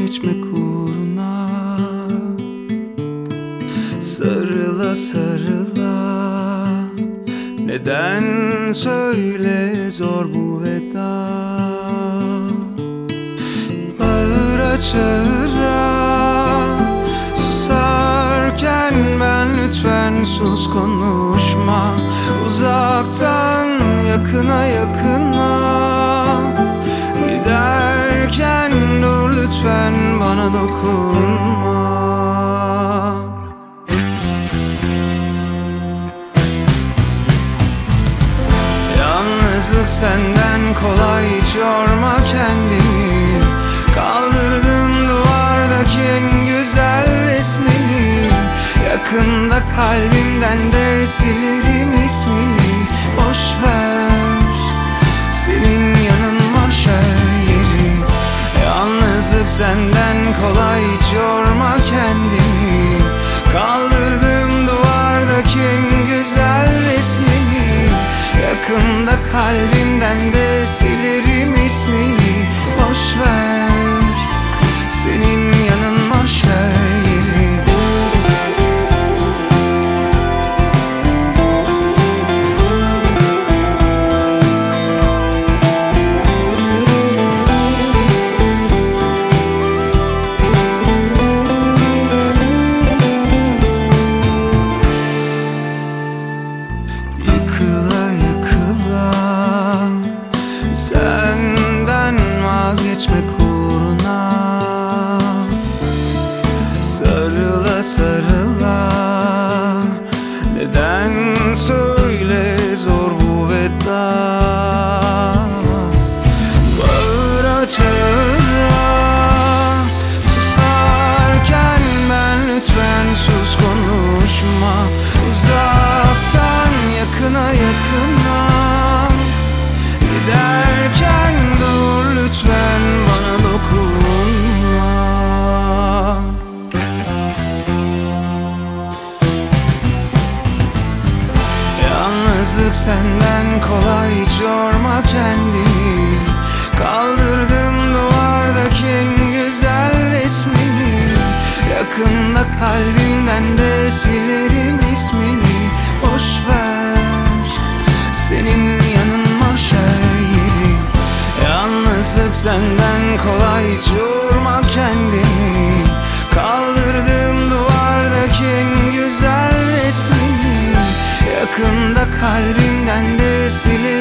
vazgeçmek uğruna. Sarıla sarıla. Neden söyle zor bu veda? Bağıra çağıra. Susarken ben lütfen sus konuşma. Uzaktan yakına yakına lütfen bana dokunma. Yalnızlık senden kolay hiç yorma kendini. Kaldırdım duvardaki en güzel resmini. Yakında kalbimden de silirim ismini. Boş ver kolay yorma kendini Kaldırdım duvardaki en güzel resmini Yakında kalbimden de silerim ismini Boş Sarıla Neden söyle zor bu veda? Bağıra çağıra Yalnızlık senden kolay hiç yorma kendini. Kaldırdım duvardaki en güzel resmini. Yakında kalbimden de silerim ismini. Boş ver senin yanın mahşer yeri Yalnızlık senden kolay hiç yorma kendini. Yakında kalbimden de silir.